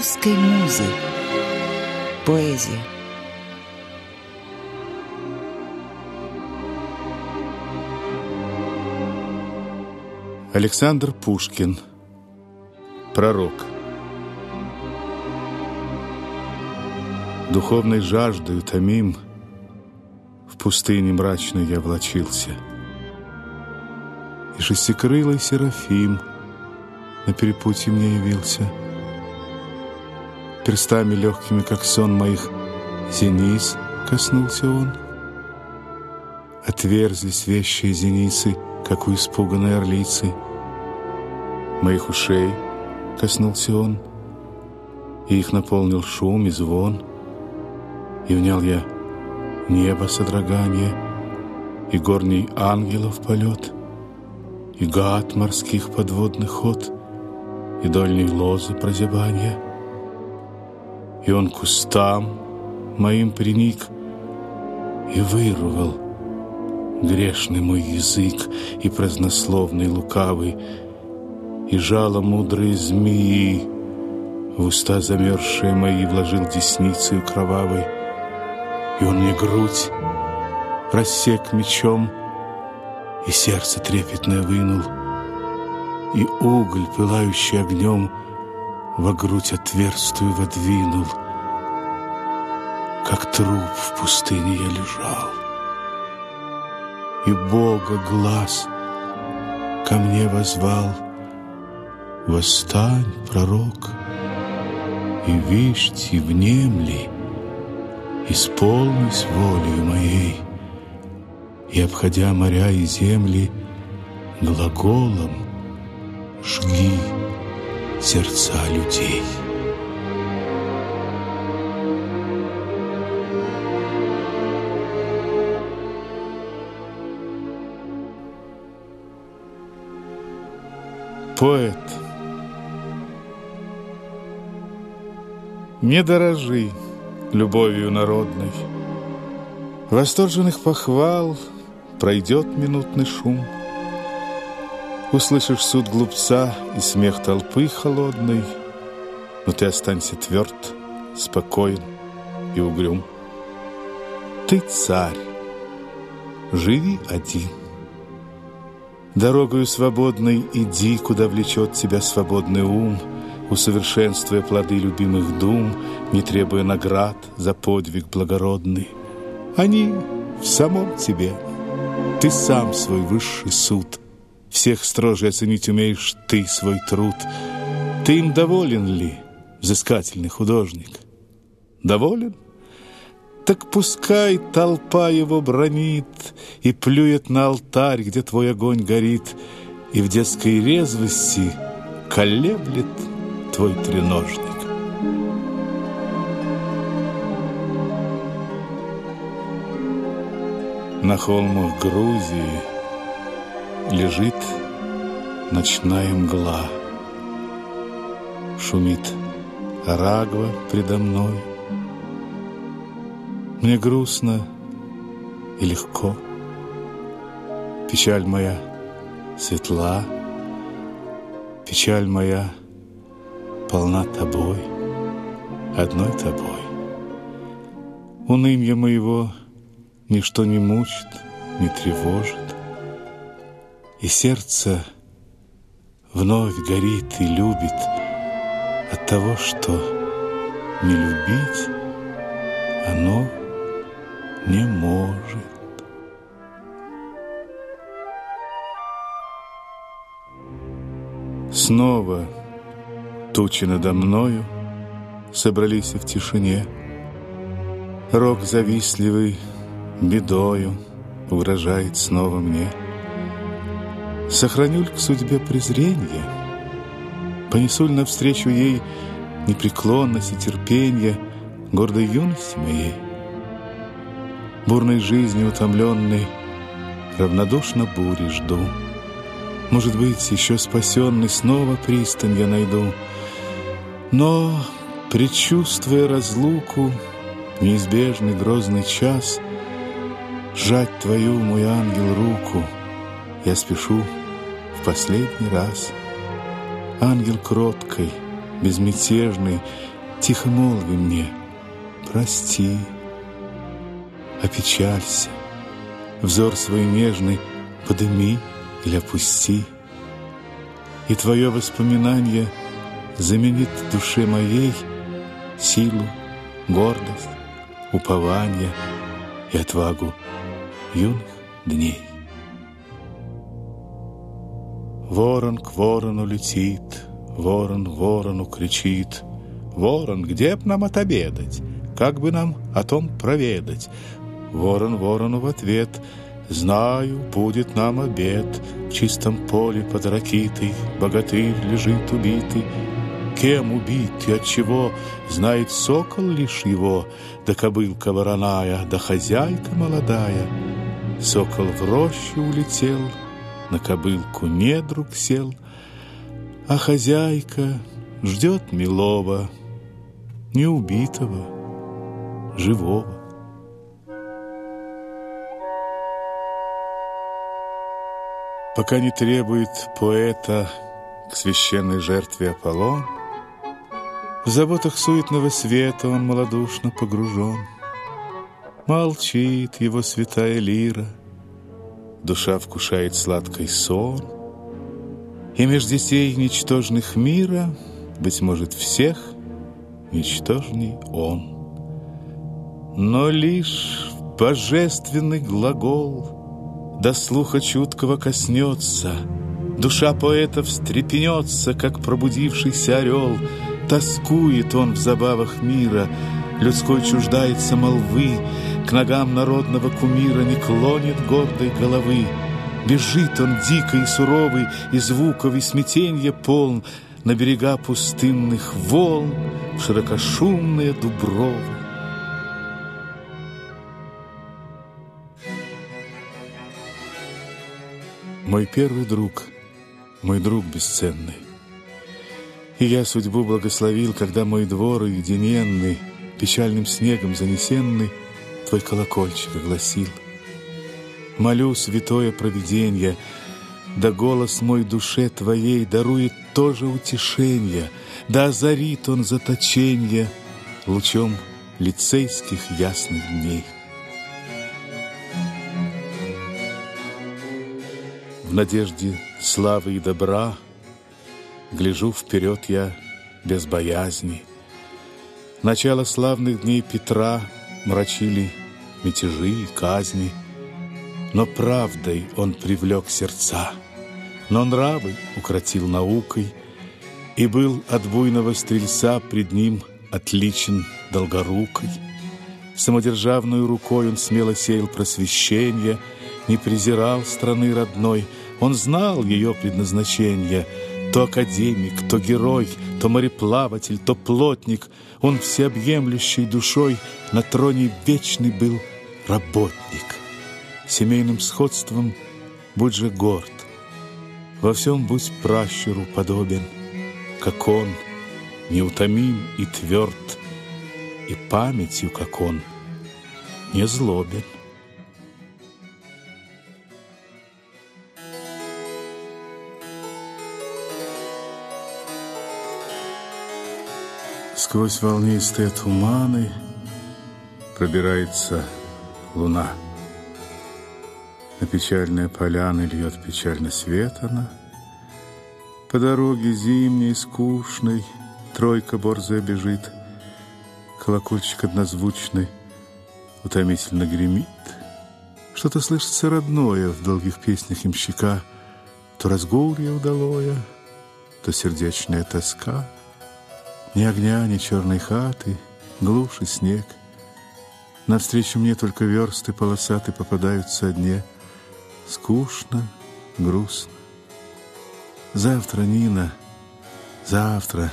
Русской музы. Поэзия. Александр Пушкин. Пророк. Духовной жаждою томим В пустыне мрачной я влачился. И шестикрылый Серафим На перепутье мне явился. Перстами легкими, как сон моих Зениц коснулся он. Отверзлись вещие зеницы — как у испуганной орлицы. Моих ушей коснулся он, и их наполнил шум и звон, и внял я небо содрогание, и горний ангелов полет, и гад морских подводных ход, и дольней лозы прозябания. И он кустам моим приник и вырвал — Грешный мой язык и празднословный лукавый, И жало мудрые змеи В уста замерзшие мои Вложил десницею кровавой, И он мне грудь рассек мечом, И сердце трепетное вынул, И уголь, пылающий огнем, Во грудь отверстую водвинул, Как труп в пустыне я лежал и Бога глаз ко мне возвал. Восстань, пророк, и вишь, и внемли, исполнись волею моей, и, обходя моря и земли, глаголом жги сердца людей. Поэт. Не дорожи любовью народной. Восторженных похвал пройдет минутный шум. Услышишь суд глупца и смех толпы холодной, но ты останься тверд, спокоен и угрюм. Ты царь, живи один. Дорогою свободной иди, куда влечет тебя свободный ум, Усовершенствуя плоды любимых дум, Не требуя наград за подвиг благородный. Они в самом тебе. Ты сам свой высший суд. Всех строже оценить умеешь ты свой труд. Ты им доволен ли, взыскательный художник? Доволен? Так пускай толпа его бронит И плюет на алтарь, где твой огонь горит, И в детской резвости колеблет твой треножник. На холмах Грузии лежит ночная мгла. Шумит Арагва предо мной — мне грустно и легко. Печаль моя светла, Печаль моя полна тобой, Одной тобой. Унынье моего Ничто не мучит, не тревожит, И сердце вновь горит и любит От того, что не любить оно не может. Снова тучи надо мною собрались в тишине. Рок завистливый бедою угрожает снова мне. Сохраню к судьбе презренье, Понесу ли навстречу ей непреклонность и терпенье Гордой юности моей — бурной жизнью утомленный, равнодушно бури жду. Может быть, еще спасенный снова пристань я найду. Но, предчувствуя разлуку, неизбежный грозный час, Сжать твою, мой ангел, руку, я спешу в последний раз. Ангел кроткой, безмятежный, Тихо молви мне, прости, Опечалься, взор свой нежный Подыми или опусти, И твое воспоминание Заменит в душе моей Силу, гордость, упование И отвагу юных дней. Ворон к ворону летит, ворон ворону кричит. Ворон, где б нам отобедать? Как бы нам о том проведать? Ворон ворону в ответ Знаю, будет нам обед В чистом поле под ракитой Богатырь лежит убитый Кем убит и от чего Знает сокол лишь его Да кобылка вороная Да хозяйка молодая Сокол в рощу улетел на кобылку недруг сел, А хозяйка ждет милого, Не убитого, живого. Пока не требует поэта К священной жертве Аполлон, В заботах суетного света Он малодушно погружен. Молчит его святая лира — душа вкушает сладкий сон, И меж детей ничтожных мира, Быть может, всех ничтожней он. Но лишь божественный глагол До слуха чуткого коснется, Душа поэта встрепенется, Как пробудившийся орел, Тоскует он в забавах мира, Людской чуждается молвы, К ногам народного кумира Не клонит гордой головы. Бежит он дико и суровый, И звуков и смятенья полн, На берега пустынных волн, В широкошумные дубровы. Мой первый друг, мой друг бесценный. И я судьбу благословил, когда мой двор уединенный печальным снегом занесенный, Твой колокольчик огласил. Молю святое провиденье, Да голос мой душе твоей Дарует тоже утешение, Да озарит он заточенье Лучом лицейских ясных дней. В надежде славы и добра Гляжу вперед я без боязни — Начало славных дней Петра мрачили мятежи и казни, но правдой он привлек сердца, но нравы укротил наукой, и был от буйного стрельца пред ним отличен долгорукой. Самодержавную рукой он смело сеял просвещение, не презирал страны родной, он знал ее предназначение — то академик, то герой, то мореплаватель, то плотник, Он всеобъемлющей душой на троне вечный был работник. Семейным сходством будь же горд, Во всем будь пращуру подобен, Как он, неутомим и тверд, И памятью, как он, не злобен. Сквозь волнистые туманы пробирается луна. На печальные поляны льет печально свет она. По дороге зимней, скучной, тройка борзая бежит. Колокольчик однозвучный утомительно гремит. Что-то слышится родное в долгих песнях имщика, То разгулье удалое, то сердечная тоска — ни огня, ни черной хаты, глушь и снег. Навстречу мне только версты полосаты попадаются одни. Скучно, грустно. Завтра, Нина, завтра,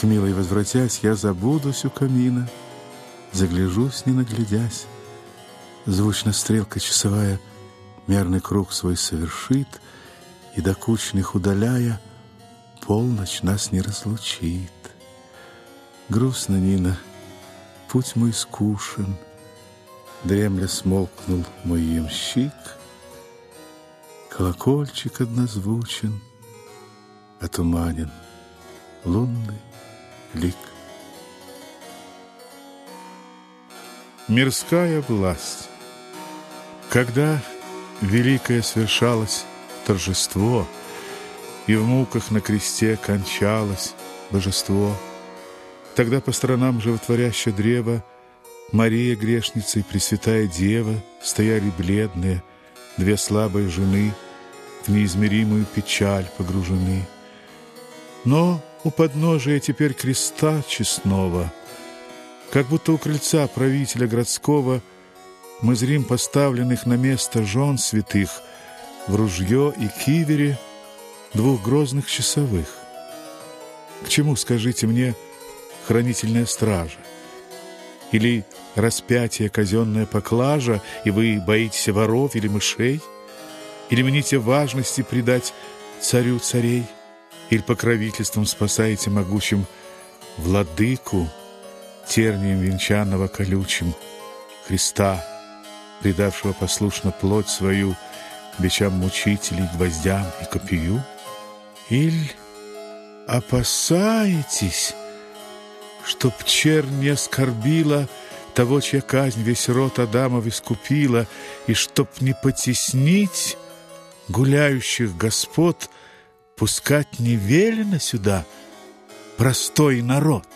к милой возвратясь, я забудусь у камина, загляжусь, не наглядясь. Звучно стрелка часовая мерный круг свой совершит, и до кучных удаляя, полночь нас не разлучит. Грустно, Нина, путь мой скушен, Дремля смолкнул мой ямщик, Колокольчик однозвучен, отуманен лунный лик. Мирская власть. Когда великое свершалось торжество, И в муках на кресте кончалось божество, Тогда по сторонам животворяще древо Мария грешница и Пресвятая Дева Стояли бледные, две слабые жены, В неизмеримую печаль погружены. Но у подножия теперь креста честного, Как будто у крыльца правителя городского Мы зрим поставленных на место жен святых В ружье и кивере двух грозных часовых. К чему, скажите мне, хранительная стража? Или распятие казенная поклажа, и вы боитесь воров или мышей? Или мните важности предать царю царей? Или покровительством спасаете могучим владыку, тернием венчанного колючим, Христа, предавшего послушно плоть свою бичам мучителей, гвоздям и копию? Или опасаетесь, чтоб чернь не оскорбила того, чья казнь весь род Адамов искупила, и чтоб не потеснить гуляющих господ, пускать не велено сюда простой народ».